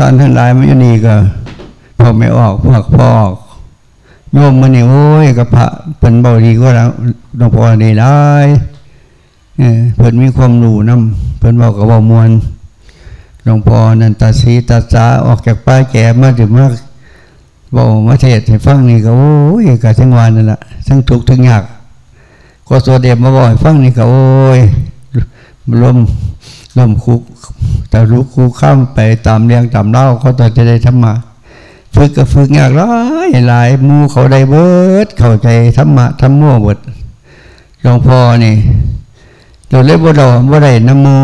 ท่านทั้งหลายมันอยู่นี่ก็พอไม่ออกพวกพอกโยมมันนี่โอ้ยกับพระเป็นเบาดีก็แล้วหลวงพ่อดีได้เออเพิ่นมีความรู้นำเพิ่นบอกกับบามวลหลวงพ่อนันตาสีตาสาออกจากป้าแก่มาถึงมากบอกมาเทศให้ฟังนี่ก็โอ้ยกะทั้งวันนั่นแหละทั้งทุกข์ทั้งยากก็สวดเดบมาบอกให้ฟังนี่ก็โอ้ยลม ลมคุกแต่รู้คูข้ามไปตามเรียงตามเล่าเขาต่อจะได้ธรรมะฝึกก็ฝึกยากหลายหลายมูเขาได้เบิด เข้าใจธรรมะธรรมโมเบิดหลวงพ่อนี่โดนเล็บบ่ดอบ่ได้น้ำมู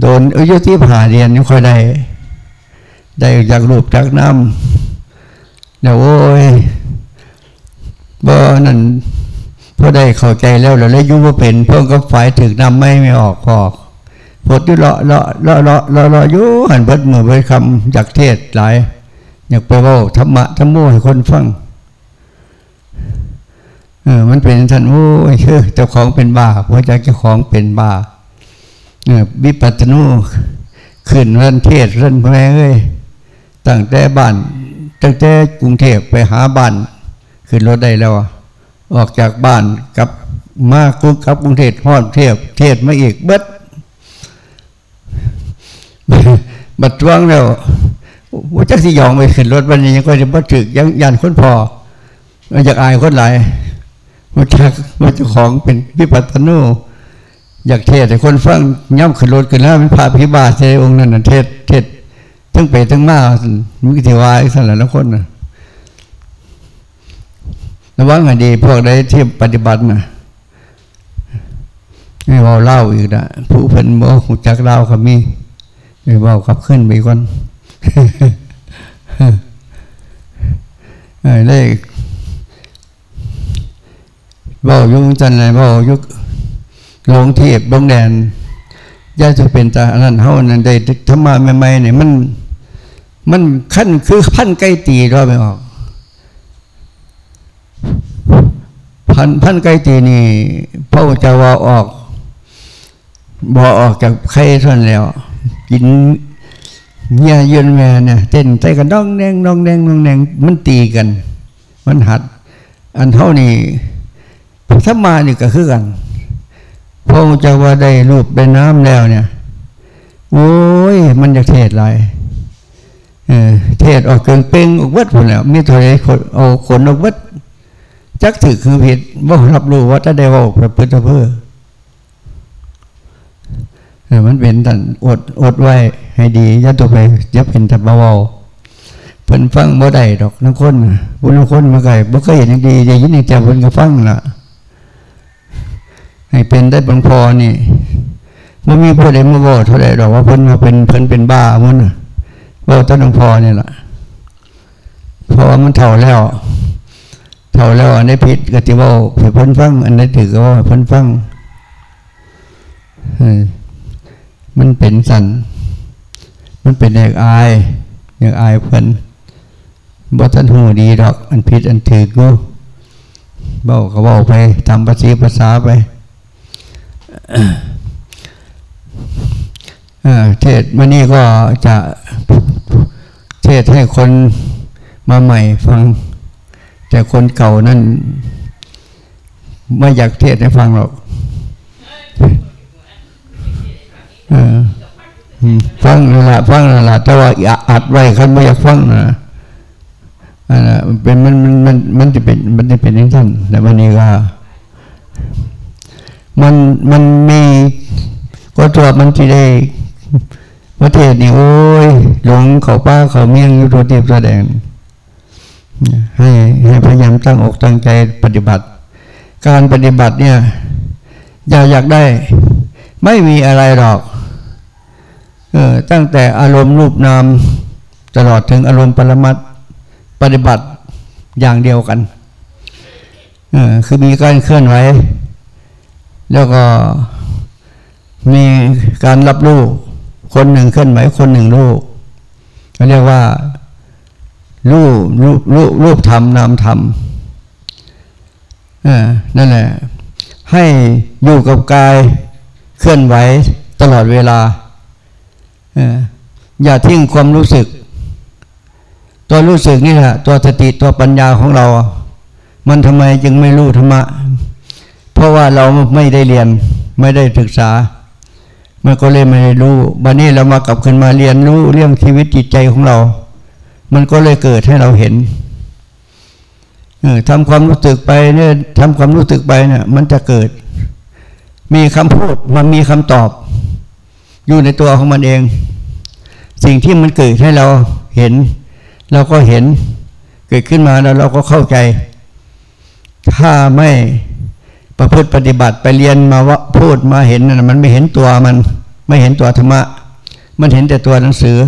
โดนอายุที่ผ่าเรียนยังค่อยได้ ได้จากรูปจากน้ำเดี๋ยวโอ้ยบ่นั่นพอได้เข้าใจแล้วเราเลยยุ่ว่าเป็น เพิ่งก็ฝ่ายถึกน้ำไม่ไม่ออกพอก พดอยู่เลาะเลาะเลาะเลาะเลาะอยู่หันเบิดมือเบิดคำจากเทศหลาย อยากไปเว่าธรรมะธรรมโมให้คนฟังเออมันเป็นท่านโอ้ยเจ้าของเป็นบ้าเพราะจากเจ้าของเป็นบ้าเออวิปัสสนูขึ้นเรื่นเทศเรื่นแม่เอ้ยตั้งแต่บ้านตั้งแต่กรุงเทพไปหาบ้านขึ้นรถได้แล้วออกจากบ้านกลับมากุกับกรุงเทพฮอดเทพเทศมาอีกเบิด บัดทวงแล้วว่าจักสิยองไปขึ้นรถวันนี้ยังก็จะบัถึกยังยันคนพอมันอยากอายคนหลายว่าจักว่าเจ้าของเป็นวิปัสสนูอยากเทศแต่คนฟังย่ำขึ้นรถกันแล้วมันพาพิบาทในองค์นั้นนะเทศเทศทั้งไปทั้งมามิกิวายสั่นหละแล้วคนนะระวังให้ดีพวกใดที่ปฏิบัตินะไม่เว่าเล่าอีกนะผู้เพิ่นบ่หูจักเล่าก็มี เว่าขับขึ้นไปก่อนไอ้เลขเบายุงจันไรเบายุกลงเทียบลงแดนย่าจะเป็นตาอันนั้นเฮานั่นได้ธรรมะใหม่ๆเนี่ยมัน มันขั้นคือพันใกล้ตีเรอไม่ออก พันพันใกล้ตีนี่พระเจ้าว่าออกบ่ออกจากไข่ท่านแล้ว กินเมียยืนแม่เนี่ยเต้นใจกันน้องแดงน้องแดงน้องแดงมันตีกัน มันหัด อันเท่านี้ถ้ามานี่ก็คือกันพระเจ้าว่าได้รูปได้น้ำแล้วเนี่ย โอ้ย มันจะเทศไรเออเทศออกเกินเป่งออกวัดผลแล้วมีตัวไหนเอาขนออกวัดจักถือคือผิดว่ารับรู้ว่าถ้าได้ว่าประพฤติเพื่อ มันเป็นตันอดอดไว้ให้ดีอย่าตัวไปอย่าเป็นตับเบาๆเพิ่นฟังบ่ได้ดอกนักคนบุญนักคนมาไก่บ่เคยเห็นอย่างดีได้ยินอย่างแต่เพิ่นก็ฟังล่ะ ให้เป็นได้บางพอนี่มันมีผู้ใดมาบอกเท่าใดดอกว่าเพิ่นมาเป็นเพิ่นเป็นบ้ามันบอกต้นหลวงพ่อนี่แหละเพราะว่ามันเท่าแล้วเท่าแล้วอันนี้ผิดก็ที่ว่าให้เพิ่นฟัง อันนี้ถือก็ว่าเพิ่นฟังมั มันเป็นสัน มันเป็นอยากอายอยากอายเพิ่นบ่ท่านหูดีดอก อันผิดอันถือก็เบ้าก็เบาไปทำภาษีภาษาไปเทศมานี่ก็จะเทศให้คนมาใหม่ฟัง แต่คนเก่านั่นไม่อยากเทศให้ฟังหรอก ฟังนั่นแหละฟังนั่นแหละแต่ว่าอัดไว้คันไม่อยากฟังนะอันนั้นเป็นมันมันมันมันจะเป็นมันจะเป็นอย่างนั้นแต่วันนี้ก็มันมันมีก็ตัวมันที่ได้ประเทศนี่โอ้ยหลงเขาป้าเขาเมียงยู่ตัวเทียบแสดงให้ให้พยายามตั้งอกตั้งใจปฏิบัติ การปฏิบัติเนี่ยอยากอยากได้ ไม่มีอะไรหรอก ตั้งแต่อารมณ์รูปนามตลอดถึงอารมณ์ปรมัตปฏิบัติอย่างเดียวกันออคือมีการเคลื่อนไหวแล้วก็มีการรับรู้คนหนึ่งเคลื่อนไหวคนหนึ่งรู้เขาเรียกว่ารูปรูปรูปรูปธรรมนามธรรมนั่นแหละให้อยู่กับกายเคลื่อนไหวตลอดเวลา อย่าทิ้งความรู้สึก ตัวรู้สึกนี่แหละตัวสติตัวปัญญาของเรา มันทำไมจึงไม่รู้ธรรมะ เพราะว่าเราไม่ได้เรียนไม่ได้ศึกษา มันก็เลยไม่ได้รู้บัดนี้เรามากลับขึ้นมาเรียนรู้เรื่องชีวิตจิตใจของเรา มันก็เลยเกิดให้เราเห็นทำความรู้สึกไปเนี่ยทำความรู้สึกไปเนี่ยมันจะเกิด มีคำพูดมันมีคำตอบ อยู่ในตัวของมันเอง สิ่งที่มันเกิดให้เราเห็น เราก็เห็นเกิดขึ้นมาแล้วเราก็เข้าใจ ถ้าไม่ประพฤติปฏิบัติไปเรียนมาว่าพูดมาเห็นนะมันไม่เห็นตัวมัน ไม่เห็นตัวธรรมะ มันเห็นแต่ตัวหนังสือ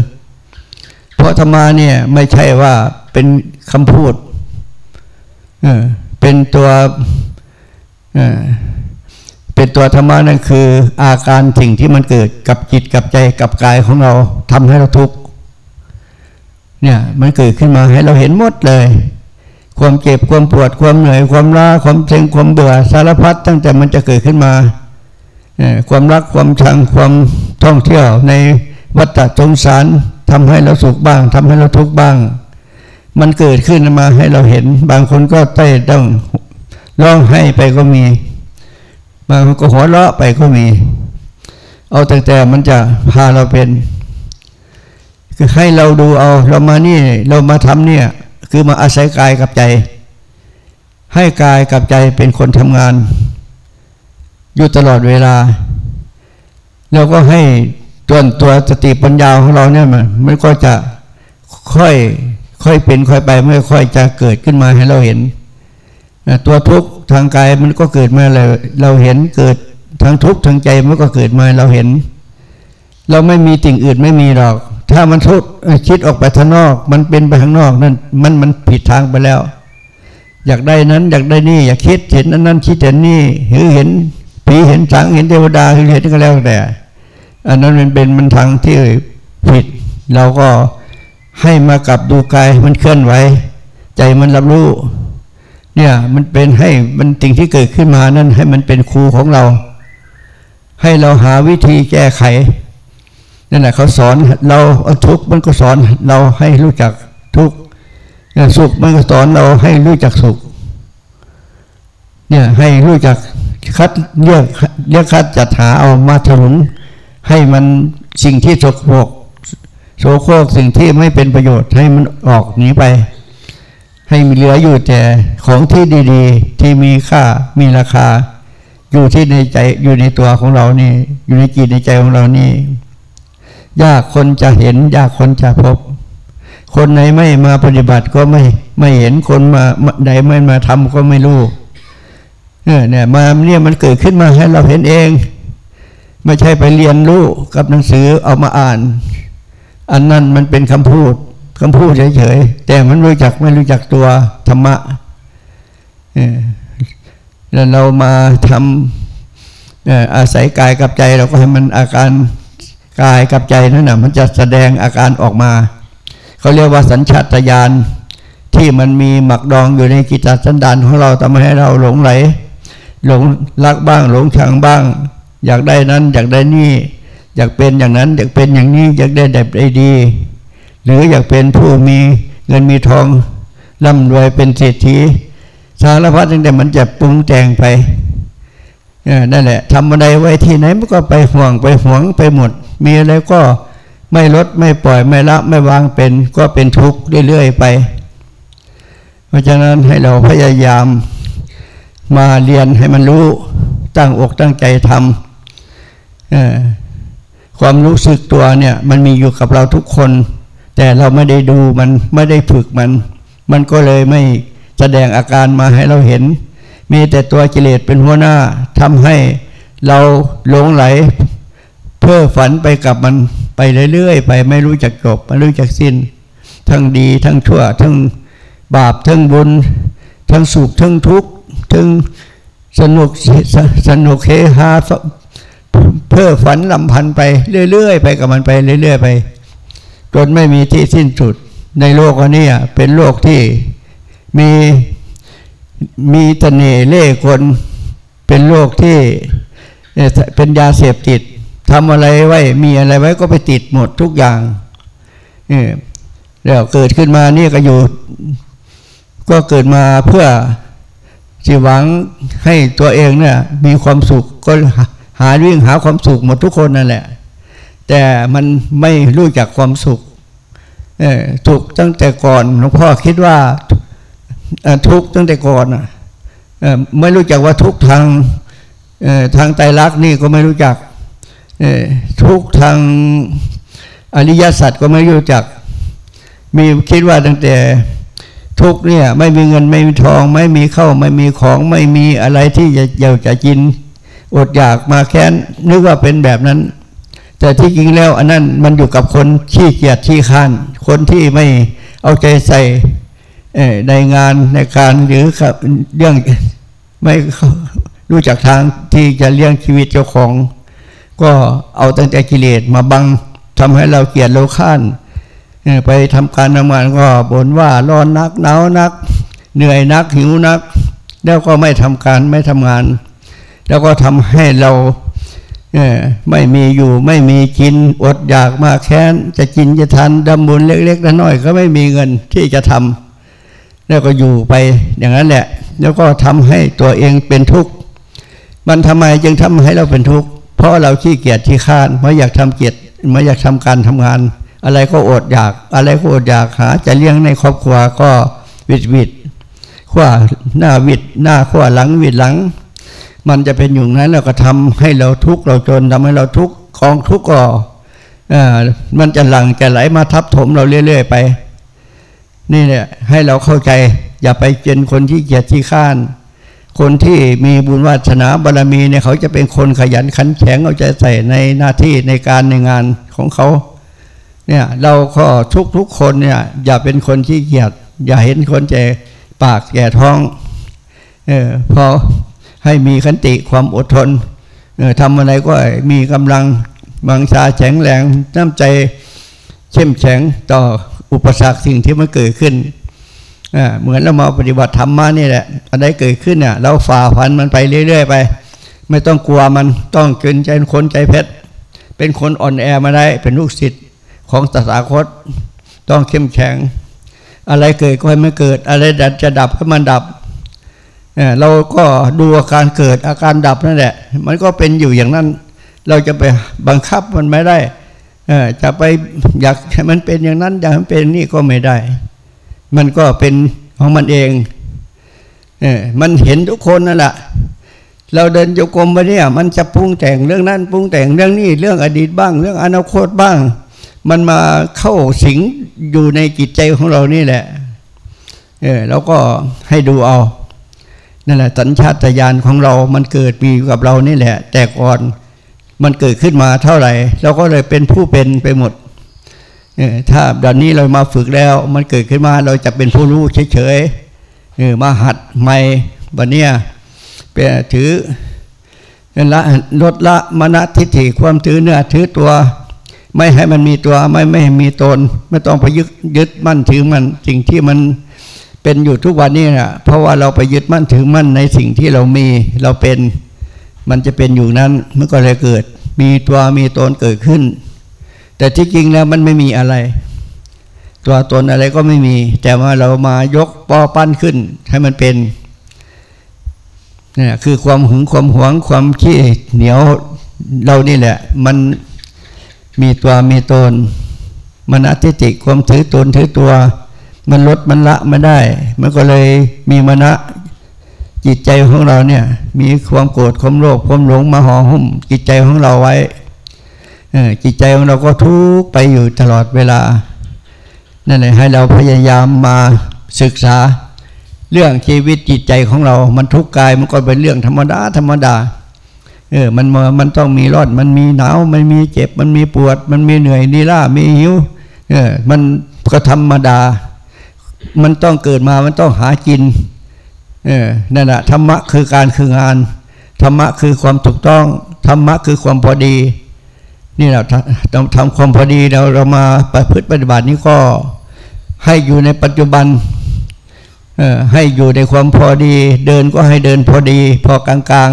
เพราะธรรมะเนี่ยไม่ใช่ว่าเป็นคำพูด เออเป็นตัว เออ เป็นตัวธรรมะนั่นคือ อาการสิ่งที่มันเกิดกับจิตกับใจกับกายของเราทำให้เราทุกข์เนี่ยมันเกิดขึ้นมาให้เราเห็นหมดเลย ความเจ็บความปวดความเหนื่อยความล้าความเซ็งความเบื่อสารพัดตั้งแต่มันจะเกิดขึ้นมาความรักความชังความท่องเที่ยวในวัฏสงสารทำให้เราสุขบ้างทำให้เราทุกข์บ้าง มันเกิดขึ้นมาให้เราเห็น บางคนก็เต้ต้องร้องให้ไปก็มี บางคนก็หัวเราะไปก็มี เอาแต่แต่มันจะพาเราเป็น คือให้เราดูเอา เรามานี่ เรามาทำเนี่ย คือมาอาศัยกายกับใจ ให้กายกับใจเป็นคนทำงาน อยู่ตลอดเวลา แล้วก็ให้ตัวตัวสติปัญญาของเราเนี่ยมันมันก็จะค่อยค่อยเป็นค่อยไปไม่ค่อยจะเกิดขึ้นมาให้เราเห็น ตัวทุกข์ ทางกายมันก็เกิดมาเราเราเห็นเกิดทางทุกข์ทางใจมันก็เกิดมาเราเห็น เราไม่มีสิ่งอื่นไม่มีหรอก ถ้ามันทุกคิดออกไปทางนอก มันเป็นไปข้างนอกนั่นมันมันผิดทางไปแล้ว อยากได้นั้น อยากได้นี่ อยากคิดเห็นนั้นนั้นคิดเห็นนี่หรือเห็นผีเห็นสังเห็นเทวดาหรือเห็นก็แล้วแต่ อันนั้นมันเป็นมันทางที่ผิด เราก็ให้มากับดูกายมันเคลื่อนไหวใจมันรับรู้ เนี่ยมันเป็นให้มันสิ่งที่เกิดขึ้นมานั้นให้มันเป็นครูของเรา ให้เราหาวิธีแก้ไขนั่นแหละเขาสอนเราทุกข์มันก็สอนเราให้รู้จักทุกข์สุขมันก็สอนเราให้รู้จักสุขเนี่ยให้รู้จักคัดเลือกเลือกคัดจัดหาเอามาถนุนให้มันสิ่งที่สกปรกโสโครกสิ่งที่ไม่เป็นประโยชน์ให้มันออกหนีไป ให้มีเหลืออยู่แต่ของที่ดีๆ ที่มีค่ามีราคา อยู่ที่ในใจอยู่ในตัวของเรานี่ อยู่ในจิตในใจของเรานี่ ยากคนจะเห็น ยากคนจะพบ คนไหนไม่มาปฏิบัติก็ไม่ไม่เห็นคนมาใดไม่มาทำก็ไม่รู้เนี่ยมาเนี่ยมันเกิดขึ้นมาให้เราเห็นเอง ไม่ใช่ไปเรียนรู้กับหนังสือเอามาอ่าน อันนั้นมันเป็นคำพูด คำพูดเฉยๆแต่มันรู้จักไม่รู้จักตัวธรรมะแล้วเรามาทำอาศัยกายกับใจ เราก็ให้มันอาการกายกับใจนั่นนะมันจะแสดงอาการออกมา เขาเรียกว่าสัญชาตญาณที่มันมีหมักดองอยู่ในกิจสันดานของเราทำให้เราหลงไหล หลงรักบ้าง หลงชังบ้าง อยากได้นั้น อยากได้นี่ อยากเป็นอย่างนั้น อยากเป็นอย่างนี้ อยากได้แบบได้ดี หรืออยากเป็นผู้มีเงินมีทองร่ำรวยเป็นเศรษฐีสารพัดตั้งแต่มันจะปรุงแต่งไปนั่นแหละทำอะไรไว้ที่ไหนมันก็ไปห่วงไปหวงไปหมด มีอะไรก็ไม่ลดไม่ปล่อยไม่ละไม่วางเป็น ก็เป็นทุกข์เรื่อยๆไป เพราะฉะนั้นให้เราพยายามมาเรียนให้มันรู้ตั้งอกตั้งใจทำความรู้สึกตัวเนี่ย มันมีอยู่กับเราทุกคน แต่เราไม่ได้ดูมันไม่ได้ฝึกมัน มันก็เลยไม่แสดงอาการมาให้เราเห็น มีแต่ตัวกิเลสเป็นหัวหน้าทำให้เราหลงไหล เพ้อฝันไปกับมันไปเรื่อยๆไปไม่รู้จักจบไม่รู้จักสิ้น ทั้งดีทั้งชั่ว ทั้งบาปทั้งบุญ ทั้งสุขทั้งทุกข์ทั้งสนุกสนุกเฮฮาเพ้อฝันลำพันไปเรื่อยๆไปกับมันไปเรื่อยๆไป จนไม่มีที่สิ้นสุดในโลกนี้เป็นโลกที่มีมีตเน่เล่คนเป็นโลกที่เป็นยาเสพติดทำอะไรไว้ มีอะไรไว้ก็ไปติดหมดทุกอย่างเออแล้วเกิดขึ้นมานี่ก็อยู่ ก็เกิดมาเพื่อที่หวังให้ตัวเองเนี่ยมีความสุขก็หาวิ่งหาความสุขหมดทุกคนนั่นแหละ แต่มันไม่รู้จักความสุขทุกตั้งแต่ก่อนหลวงพ่อคิดว่าทุกตั้งแต่ก่อนไม่รู้จักว่าทุกทางทางไตรลักษณ์นี่ก็ไม่รู้จักทุกทางอริยสัจก็ไม่รู้จัก มีคิดว่าตั้งแต่ทุกเนี่ยไม่มีเงินไม่มีทอง ไม่มีเข้าไม่มีของไม่มีอะไรที่จะอยากจะกิน อดอยากมาแค้นนึกว่าเป็นแบบนั้น แต่ที่จริงแล้ว อันนั้นมันอยู่กับคนขี้เกียจขี้ค้าน คนที่ไม่เอาใจใส่ในงานในการหรือเรื่องไม่รู้จักทางที่จะเลี้ยงชีวิตเจ้าของ ก็เอาตั้งแต่กิเลสมาบังทำให้เราเกียดเราข้านไปทำการทำงานก็บ่นว่าร้อนนักหนาวนัก เหนื่อยนักหิวนัก แล้วก็ไม่ทำการไม่ทำงาน แล้วก็ทำให้เรา ไม่มีอยู่ไม่มีกินอดอยากมาแค้น จะกินจะทานดำบุญเล็กๆน้อยๆก็ไม่มีเงินที่จะทำแล้วก็อยู่ไปอย่างนั้นแหละ แล้วก็ทำให้ตัวเองเป็นทุกข์มันทำไมจึงทำให้เราเป็นทุกข์เพราะเราขี้เกียจที่ข้านไม่อยากทำเกียรติไม่อยากทำการทำงาน อะไรก็อดอยาก อะไรก็อดอยากหา จะเลี้ยงในครอบครัวก็วิดวิดขว้าหน้าวิดหน้าขว้าหลังวิดหลัง มันจะเป็นอยู่นั้นแล้วก็ทำให้เราทุกข์เราจนทำให้เราทุกข์กองทุกข์ก็มันจะหลังจะไหลมาทับถมเราเรื่อย ๆ ไป นี่เนี่ยให้เราเข้าใจ อย่าไปเป็นคนที่เกียจที่ข้าน คนที่มีบุญวาสนาบารรมีเนี่ยเขาจะเป็นคนขยันขันแข็งเอาใจใส่ในหน้าที่ในการในงานของเขาเนี่ยเราก็ทุกทุกคนเนี่ยอย่าเป็นคนที่เกียจอย่าเห็นคนแก่ปากแก่ท้องเออพอ ให้มีขันติความอดทนทำอะไรก็มีกำลังบังชาแข็งแรงน้ำใจเข้มแข็งต่ออุปสรรคสิ่งที่มันเกิดขึ้นเหมือนเรามาปฏิบัติธรรมมานี่แหละอะไรเกิดขึ้นเนี่ยเราฝ่าฟันมันไปเรื่อย ๆ ไป ไม่ต้องกลัวมันต้องเกินใจคนใจเพชรเป็นคนอ่อนแอมาได้เป็นลูกศิษย์ของตถาคตต้องเข้มแข็ง อะไรเกิดก็ให้ไม่เกิด อะไรดับจะดับก็มันดับ เราก็ดูอาการเกิดอาการดับนั่นแหละ มันก็เป็นอยู่อย่างนั้น เราจะไปบังคับมันไม่ได้จะไปอยากให้มันเป็นอย่างนั้นอยากให้มันเป็นนี่ก็ไม่ได้ มันก็เป็นของมันเองเออมันเห็นทุกคนนั่นแหละเราเดินโยกรมไปเนี่ย มันจะปรุงแต่งเรื่องนั้นปรุงแต่งเรื่องนี้เรื่องอดีตบ้าง เรื่องอนาคตบ้าง มันมาเข้าสิงอยู่ในจิตใจของเรานี่แหละ เออเราก็ให้ดูเอา นั่นแหละสัญชาตญาณของเรา มันเกิดมีกับเรานี่แหละ แต่ก่อนมันเกิดขึ้นมาเท่าไหร่เราก็เลยเป็นผู้เป็นไปหมดถ้าดอนนี้เรามาฝึกแล้ว มันเกิดขึ้นมาเราจะเป็นผู้รู้เฉยๆมาหัดใหม่บันเนี้ยเป็นถือละลดละมณทิฐิความถือเนื้อถือตัว ไม่ให้มันมีตัวไม่ไม่ให้มีตน ไม่ต้องไปยึดยึดมั่นถือมันสิ่งที่มัน เป็นอยู่ทุกวันนี้นะเพราะว่าเราไปยึดมั่นถือมั่นในสิ่งที่เรามีเราเป็นมันจะเป็นอยู่นั้นมันก็เลยเกิด มีตัวมีตนเกิดขึ้น แต่ที่จริงแล้วมันไม่มีอะไร ตัวตนอะไรก็ไม่มี แต่ว่าเรามายกปอปั้นขึ้น ให้มันเป็นนี่คือความหึงความหวงความขี้เหนียวเรานี่แหละ มันมีตัวมีตนมันอธิจิความถือตนถือตัว มันลดมันละไม่ได้ มันก็เลยมีมณะจิตใจของเราเนี่ย มีความโกรธความโลภความหลงมาห่อหุ้ม จิตใจของเราไว้จิตใจของเราก็ทุกไปอยู่ตลอดเวลานั่นแหละให้เราพยายามมาศึกษา เรื่องชีวิตจิตใจของเรา มันทุกข์กายมันก็เป็นเรื่องธรรมดาธรรมดาเออมันมันต้องมีร้อนมันมีหนาวมันมีเจ็บมันมีปวด มันมีเหนื่อยนีล่ามีหิวเออมันก็ธรรมดา มันต้องเกิดมามันต้องหากินเออนั่นแหะธรรมะคือการคืองานธรรมะคือความถูกต้องธรรมะคือความพอดี นี่เราทำความพอดีเราเรามาประพฤติปฏิบัตินี้ก็ให้อยู่ในปัจจุบันให้อยู่ในความพอดี เดินก็ให้เดินพอดี พอกลาง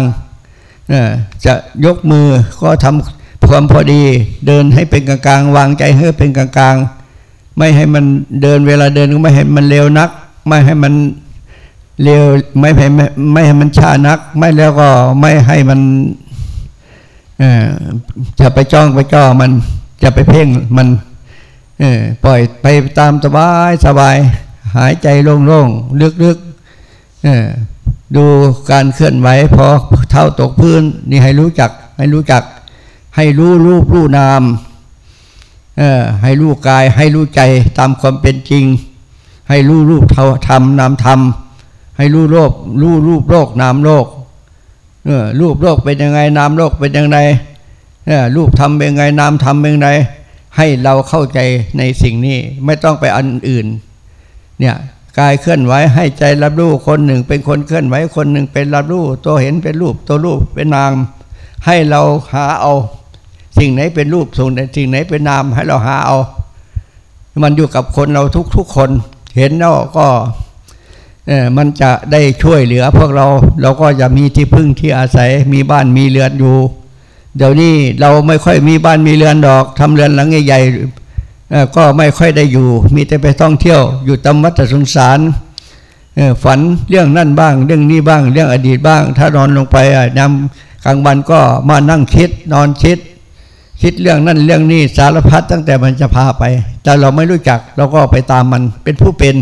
ๆจะยกมือก็ทำความพอดี เดินให้เป็นกลางๆวางใจให้เป็นกลางๆ ไม่ให้มันเดินเวลาเดินก็ไม่ให้มันเร็วนัก ไม่ให้มันเร็วไม่ให้ไม่ให้มันช้านัก ไม่แล้วก็ไม่ให้มันจะไปจ้องไปจ้อมันจะไปเพ่งมันปล่อยไปตามสบายสบาย หายใจโล่งๆลึกๆดูการเคลื่อนไหวพอเท้าตกพื้น นี่ให้รู้จักให้รู้จัก ให้รู้รูปรู้นาม ออให้รู้กายให้รู้ใจตามความเป็นจริง ให้รู้รูปเท่าธรรมนามธรรม ให้รู้โลกรู้รูปโลกนามโลกเออรูปโลกเป็นยังไงนามโลกเป็นยังไงเออรูปธรรมเป็นยังไงนามธรรมเป็นยังไงให้เราเข้าใจในสิ่งนี้ไม่ต้องไปอันอื่นเนี่ยกายเคลื่อนไหวให้ใจรับรู้คนหนึ่ง เป็นคนเคลื่อนไหวคนหนึ่งเป็นรับรู้ตัวเห็นเป็นรูปตัวรูปเป็นนาม ให้เราหาเอา สิ่งไหนเป็นรูปส่งสิ่งไหนเป็นนามให้เราหาเอา มันอยู่กับคนเราทุกๆคน เห็นแล้วก็มันจะได้ช่วยเหลือ พวกเราเราก็จะมีที่พึ่งที่อาศัยมีบ้านมีเรือนอยู่ เดี๋ยวนี้เราไม่ค่อยมีบ้านมีเรือนดอกทำเรือนหลังใหญ่ๆก็ไม่ค่อยได้อยู่ มีแต่ไปท่องเที่ยวอยู่ตามวัดสงสารฝันเรื่องนั่นบ้าง เรื่องนี้บ้าง เรื่องอดีตบ้าง ถ้านอนลงไปอะนำกลางวันก็มานั่งคิดนอนคิด คิดเรื่องนั่นเรื่องนี้สารพัดตั้งแต่มันจะพาไป แต่เราไม่รู้จักเราก็ไปตามมันเป็นผู้เป็น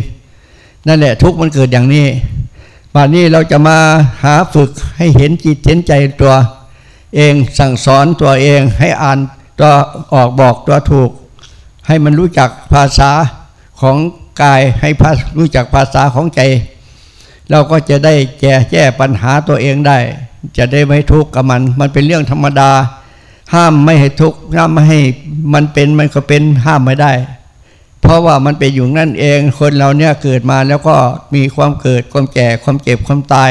นั่นแหละทุกมันเกิดอย่างนี้ป่านนี้เราจะมาหาฝึกให้เห็นจิตเห็นใจตัวเองสั่งสอนตัวเองให้อ่านตัวออกบอกตัวถูก ให้มันรู้จักภาษาของกายให้รู้จักภาษาของใจ เราก็จะได้แก้แก้ปัญหาตัวเองได้ จะได้ไม่ทุกข์กับมัน มันเป็นเรื่องธรรมดา ห้ามไม่ให้ทุกข์ห้ามไม่ให้มันเป็นมันก็เป็นห้ามไม่ได้ เพราะว่ามันเป็นอยู่นั่นเองคนเราเนี่ยเกิดมาแล้วก็มีความเกิดความแก่ความเจ็บความตาย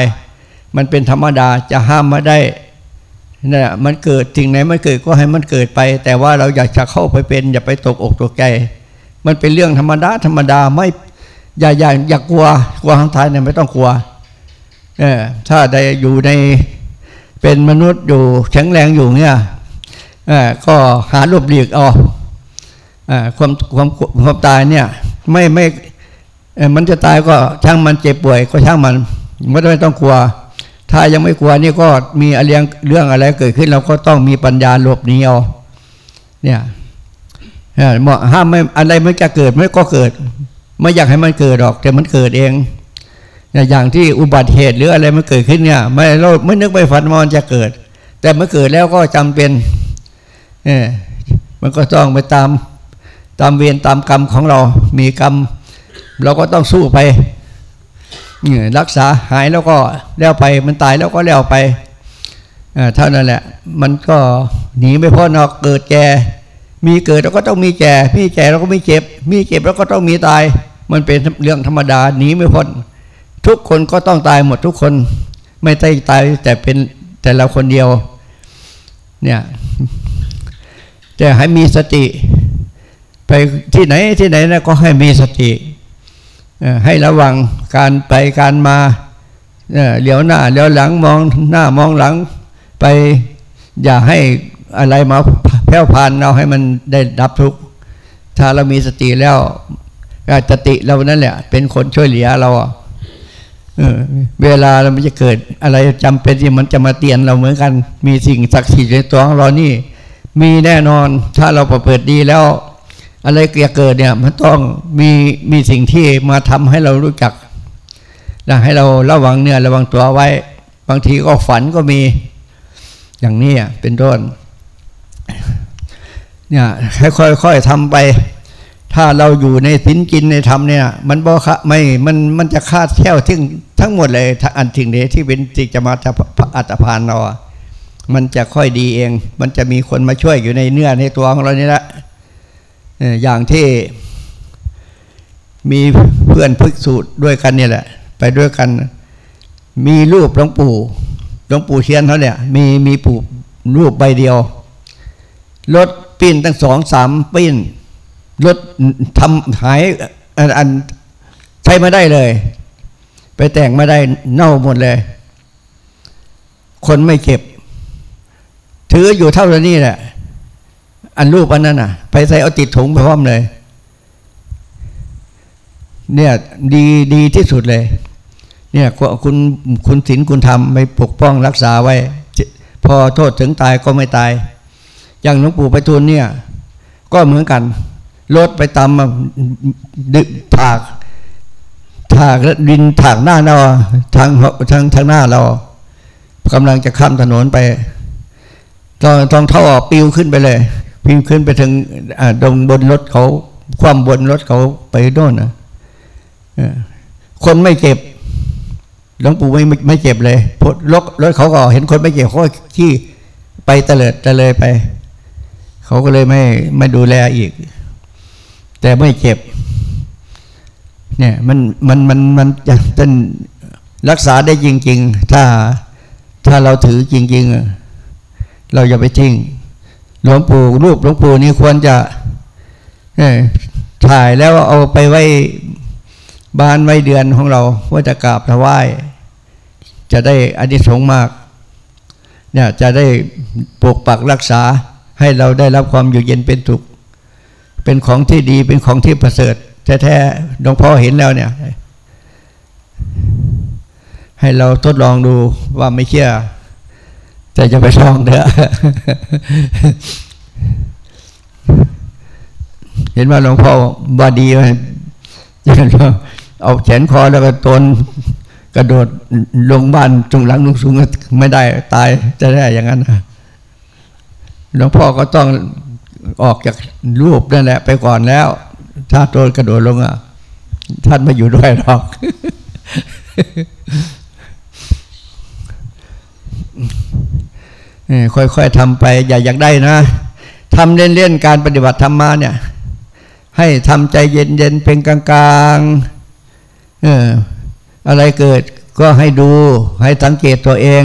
มันเป็นธรรมดาจะห้ามไม่ได้นี่นมันเกิดสิ่งไหนมันเกิดก็ให้มันเกิดไป แต่ว่าเราอยากจะเข้าไปเป็น อย่าไปตกอกตกใจ มันเป็นเรื่องธรรมดาธรรมดาไม่อย่าอย่าอย่ากลัวกลัวทางท้ายเนี่ยไม่ต้องกลัวเออถ้าได้อยู่ในเป็นมนุษย์อยู่แข็งแรงอยู่เนี่ย ก็หาลบหลีกเอาเออความความความตายเนี่ยไม่ไม่มันจะตายก็ช่างมันเจ็บป่วยก็ช่างมันไม่ต้องไม่ต้องกลัว ถ้ายังไม่กลัวนี่ก็มีอะไรเรื่องอะไรเกิดขึ้น เราก็ต้องมีปัญญาหลบหนีเอาเนี่ยเหมาะห้ามไม่อะไรไม่จะเกิดไม่ก็เกิด ไม่อยากให้มันเกิดหรอก แต่มันเกิดเองอย่างที่อุบัติเหตุหรืออะไรมันเกิดขึ้นเนี่ย ไม่เราไม่นึกไม่ฝันมันจะเกิด แต่เมื่อเกิดแล้วก็จำเป็น เออมันก็ต้องไปตามตามเวรตามกรรมของเรา มีกรรม เราก็ต้องสู้ไปรักษาหายแล้วก็แล้วไป มันตายแล้วก็แล้วไปเท่านั้นแหละ มันก็หนีไม่พ้นหรอกเกิดแก่ มีเกิดแล้วก็ต้องมีแก่มีแก่แล้วก็มีเจ็บ มีเจ็บแล้วก็ต้องมีตาย มันเป็นเรื่องธรรมดาหนีไม่พ้นทุกคนก็ต้องตายหมดทุกคน ไม่ได้ตายแต่เป็นแต่เราคนเดียว เนี่ย แต่ให้มีสติ ไปที่ไหนที่ไหนนะก็ให้มีสติ ให้ระวังการไปการมาเหลียวหน้าเหลียวหลังมองหน้ามองหลังไปอย่าให้อะไรมาแผ่วพานเราให้มันได้ดับทุกข์ถ้าเรามีสติแล้วสติเรานั่นแหละ เป็นคนช่วยเหลือเราเวลาเราจะเกิดอะไรจำเป็นที่มันจะมาเตียนเราเหมือนกัน มีสิ่งศักดิ์สิทธิ์ในตัวของเรานี่ มีแน่นอนถ้าเราประพฤติดีแล้ว อะไรเกิดเกิดเนี่ยมันต้องมีมีสิ่งที่มาทำให้เรารู้จักและให้เราระวังเนี่ยระวังตัวไว้ บางทีก็ฝันก็มีอย่างนี้เป็นต้นเนี่ยค่อยๆทำไป ถ้าเราอยู่ในศีลกินในธรรมเนี่ย มันบ่คะไม่มันมันจะคาดแค่วทิ้งทั้งหมดเลยทั้งอันทิ้งเดที่เป็นจิจะมาจะอัตภานเราอะ มันจะค่อยดีเอง มันจะมีคนมาช่วยอยู่ในเนื้อในตัวของเรานี่แหละเอ่ออย่างที่มีเพื่อนพึกสูตรด้วยกันเนี่ยแหละ ไปด้วยกัน มีรูปหลวงปู่หลวงปู่เชียนเขาเนี่ย มีมีปู่รูปใบเดียวรถปิ้นตั้งสองสามปิ้นรถทำหายอันอันใช้ไม่ได้เลย ไปแต่งไม่ได้เน่าหมดเลย คนไม่เก็บ ถืออยู่เท่านี้แหละ อันรูปอันนั้นน่ะ ไปใส่เอาติดถุงไปพร้อมเลย เนี่ยดีดีที่สุดเลย เนี่ยคุณคุณศีลคุณธรรมไปปกป้องรักษาไว้ พอโทษถึงตายก็ไม่ตาย อย่างหลวงปู่ไปทูลเนี่ย ก็เหมือนกันรถไปตามดึกถาก ถากดินถากหน้าเราทางทางทางหน้าเรากำลังจะข้ามถนนไป ตองต้องเท่าออกปิวขึ้นไปเลยปิวขึ้นไปถึงตรงบนรถเขา ความบนรถเขาไปโน่นนะคนไม่เจ็บหลวงปู่ไม่ไม่เจ็บเลยรถรถเขาก็เห็นคนไม่เจ็บเขาขี้ไปเตลิดเตลยไป เขาก็เลยไม่ไม่ดูแลอีก แต่ไม่เจ็บ เนี่ยมันมันมันมันจะเป็นรักษาได้จริง ๆ ถ้าถ้าเราถือจริง ๆ เราอย่าไปทิ้งหลวงปู่รูปหลวงปู่นี้ควรจะถ่ายแล้วเอาไปไว้บ้านไว้เดือนของเราว่าจะกราบถวายจะได้อนิสงส์มาก เนี่ยจะได้ปกปักรักษาให้เราได้รับความอยู่เย็นเป็นสุขเป็นของที่ดีเป็นของที่ประเสริฐแท้ๆหลวงพ่อเห็นแล้วเนี่ย ให้เราทดลองดูว่าไม่เชื่อ แต่จะไปช่องเด้อเห็นว่าหลวงพ่อบาดีไหมเอาแขนคอแล้วก็ตนกระโดดลงบ้านจงหลังลงสูงไม่ได้ตายจะได้อย่างนั้นหลวงพ่อก็ต้องออกจากรูปนั่นแหละไปก่อนแล้ว ถ้าโดนกระโดดลงอะ ท่านไม่อยู่ด้วยหรอก ค่อยๆทำไปอย่าอยากได้นะทำเล่นๆการปฏิบัติธรรมมาเนี่ย ให้ทำใจเย็นๆเป็นกลางๆเอออะไรเกิดก็ให้ดูให้สังเกตตัวเอง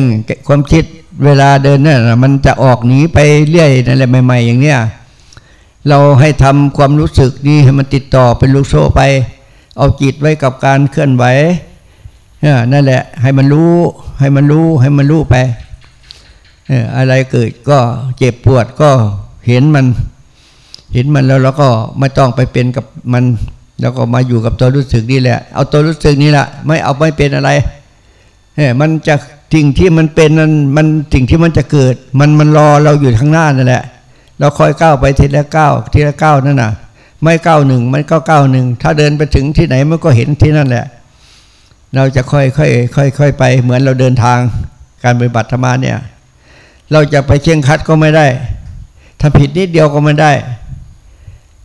ความคิดเวลาเดินเนี่ยมันจะออกหนีไปเรื่อยนั่นแหละใหม่ ๆ อย่างเนี้ยเราให้ทำความรู้สึกนี้ให้มันติดต่อเป็นลูกโซ่ไป เอาจิตไว้กับการเคลื่อนไหวนั่นแหละ ให้มันรู้ให้มันรู้ให้มันรู้ไป อะไรเกิดก็เจ็บปวดก็เห็นมัน เห็นมันแล้วเราก็ไม่ต้องไปเป็นกับมัน แล้วก็มาอยู่กับตัวรู้สึกนี่แหละ เอาตัวรู้สึกนี่แหละไม่เอาไม่เป็นอะไรเฮ้มันจะสิ่งที่มันเป็นนั้นมันสิ่งที่มันจะเกิด มันมันรอเราอยู่ข้างหน้านั่นแหละ เราคอยก้าวไปทีละก้าวทีละก้าวนั่นน่ะ ไม่ก้าวหนึ่งมันก็ก้าวหนึ่งถ้าเดินไปถึงที่ไหนมันก็เห็นที่นั่นแหละ เราจะค่อยค่อยค่อยค่อยไปเหมือนเราเดินทางการปฏิบัติธรรมเนี่ย เราจะไปเชียงคัดก็ไม่ได้ ถ้าผิดนิดเดียวก็ไม่ได้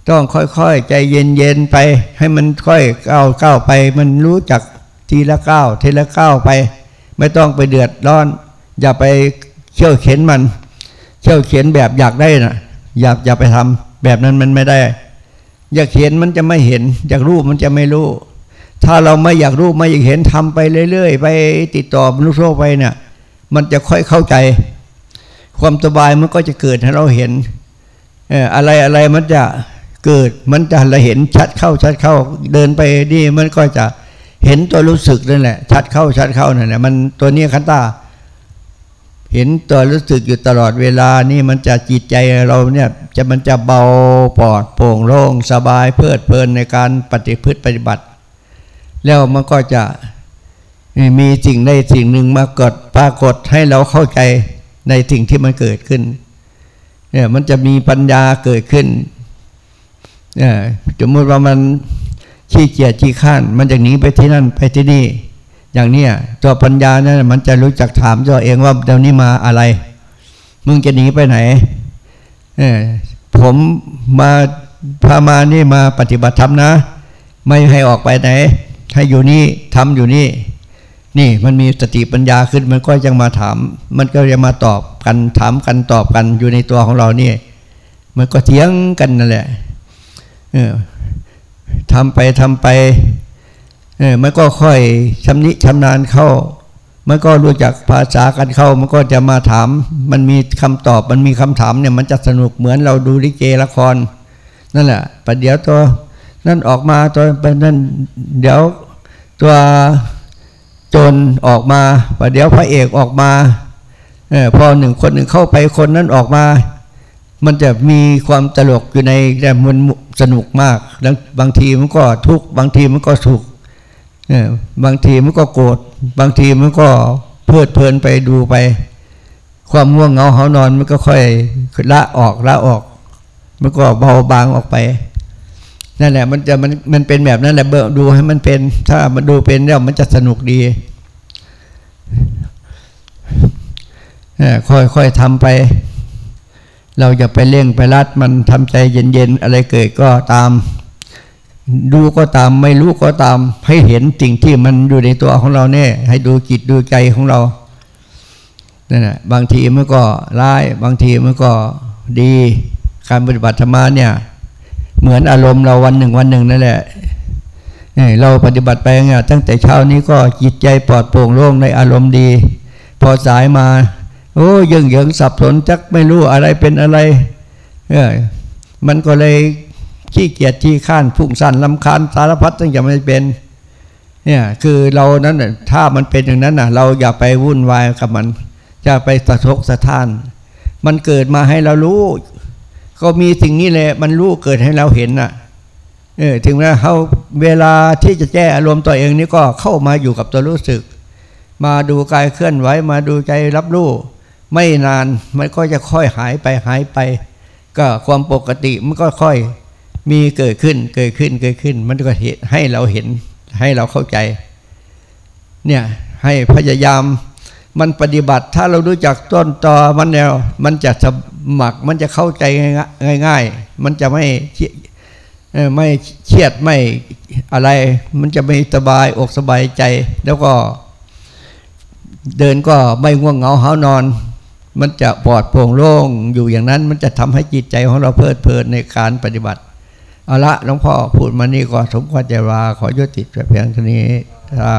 ต้องค่อยๆ ใจเย็นๆ ไป ให้มันค่อยก้าวก้าวไป มันรู้จักทีละก้าวทีละก้าวไป ไม่ต้องไปเดือดร้อน อย่าไปเชี่ยวเข็นมัน เชี่ยวเข็นแบบอยากได้นะอยากอย่าไปทำแบบนั้นมันไม่ได้ อยากเห็นมันจะไม่เห็น อยากรู้มันจะไม่รู้ ถ้าเราไม่อยากรู้ไม่อยากเห็นทำไปเรื่อยๆ ไปติดต่อมนุษย์โลกไปเนี่ย มันจะค่อยเข้าใจ ความสบายมันก็จะเกิดให้เราเห็นอะไรอะไรมันจะเกิดมันจะเราเห็นชัดเข้าชัดเข้าเดินไปนี่มันก็จะเห็นตัวรู้สึกนั่นแหละชัดเข้าชัดเข้านั่นแหละมันตัวนี้คันตาเห็นตัวรู้สึกอยู่ตลอดเวลานี่มันจะจิตใจเราเนี่ยจะมันจะเบาปลอดโปร่งโล่งสบายเพลิดเพลินในการปฏิพฤติปฏิบัติ แล้วมันก็จะมีสิ่งใดสิ่งหนึ่งมากดปรากฏให้เราเข้าใจ ในสิ่งที่มันเกิดขึ้นเนี่ยมันจะมีปัญญาเกิดขึ้นสมมติว่ามันขี้เกียจขี้ข้านมันจะหนีไปที่นั่นไปที่นี่ อย่างเนี้ยตัวปัญญานั่นมันจะรู้จักถามตัวเองว่าเดี๋ยวนี้มาอะไร มึงจะหนีไปไหนเนี่ยผมมาพามานี่มาปฏิบัติธรรมนะ ไม่ให้ออกไปไหน ให้อยู่นี่ทำอยู่นี่ นี่มันมีสติปัญญาขึ้นมันก็ยังมาถาม มันก็จะมาตอบกันถามกันตอบกันอยู่ในตัวของเราเนี่ยมันก็เถียงกันนั่นแหละเออทำไปทำไปเออมันก็ค่อยชำนิชำนาญเข้า มันก็รู้จักภาษากันเข้า มันก็จะมาถาม มันมีคำตอบ มันมีคำถามเนี่ย มันจะสนุกเหมือนเราดูลิเกละคร นั่นแหละประเดี๋ยวตัวนั่นออกมาตัวเป็นนั่นเดี๋ยวตัว จรออกมาประเดี๋ยวพระเอกออกมาอพอหนึ่งคนหนึ่งเข้าไปคนนั้นออกมา มันจะมีความตลกอยู่ในแต่มันสนุกมาก บางทีมันก็ทุกข์บางทีมันก็สุขเออบางทีมันก็โกรธบางทีมันก็เพลิดเพลินไปดูไป ความง่วงเหงาเหานอนมันก็ค่อยละออกละออก มันก็เบาบางออกไป นั่นแหละมันจะมันมันเป็นแบบนั้นแหละเบอดูให้มันเป็น ถ้ามันดูเป็นแล้วมันจะสนุกดีค่อยๆทำไป เราอย่าไปเร่งไปรัดมันทำใจเย็นๆอะไรเกิดก็ตาม ดูก็ตามไม่รู้ก็ตาม ให้เห็นสิ่งที่มันอยู่ในตัวของเราเนี่ยให้ดูจิตดูใจของเรานั่นแหละบางทีมันก็ร้าย บางทีมันก็ดีการปฏิบัติธรรมเนี่ย เหมือนอารมณ์เราวันหนึ่งวันหนึ่งนั่นแหละนี่เราปฏิบัติไปเนี่ยตั้งแต่เช้านี้ก็จิตใจปลอดโปร่งโล่งในอารมณ์ดี พอสายมาโอ้ยังเยิงสับสนจักไม่รู้อะไรเป็นอะไรเออมันก็เลยขี้เกียจขี้ข้านพุ่งสั้นลำคาญสารพัดตั้งแต่ไม่เป็นเนี่ยคือเรานั้นถ้ามันเป็นอย่างนั้นน่ะเราอย่าไปวุ่นวายกับมันจะไปสะทกสะท้าน มันเกิดมาให้เรารู้ ก็มีสิ่งนี้แหละมันรู้เกิดให้เราเห็นน่ะเออถึงแม้เขาเวลาที่จะแก้อารมณ์ตัวเองนี่ก็เข้ามาอยู่กับตัวรู้สึก มาดูกายเคลื่อนไหวมาดูใจรับรู้ไม่นานมันก็จะค่อยหายไปหายไป ก็ความปกติมันก็ค่อยมีเกิดขึ้นเกิดขึ้นเกิดขึ้น มันก็เห็นให้เราเห็นให้เราเข้าใจ เนี่ยให้พยายาม มันปฏิบัติถ้าเรารู้จักต้นตอมันแนว มันจะสมัครมันจะเข้าใจง่าย ๆ มันจะไม่ไม่เครียดไม่อะไร มันจะไม่สบายอกสบายใจ แล้วก็ เดินก็ไม่ง่วงเหงาหานอน มันจะปลอดโปร่งโล่งอยู่อย่างนั้น มันจะทำให้จิตใจของเราเพลิดเพลินในการปฏิบัติเอาละหลวงพ่อพูดมานี่ก็สมควรจะลาขอยุติแต่เพียงเท่านี้สา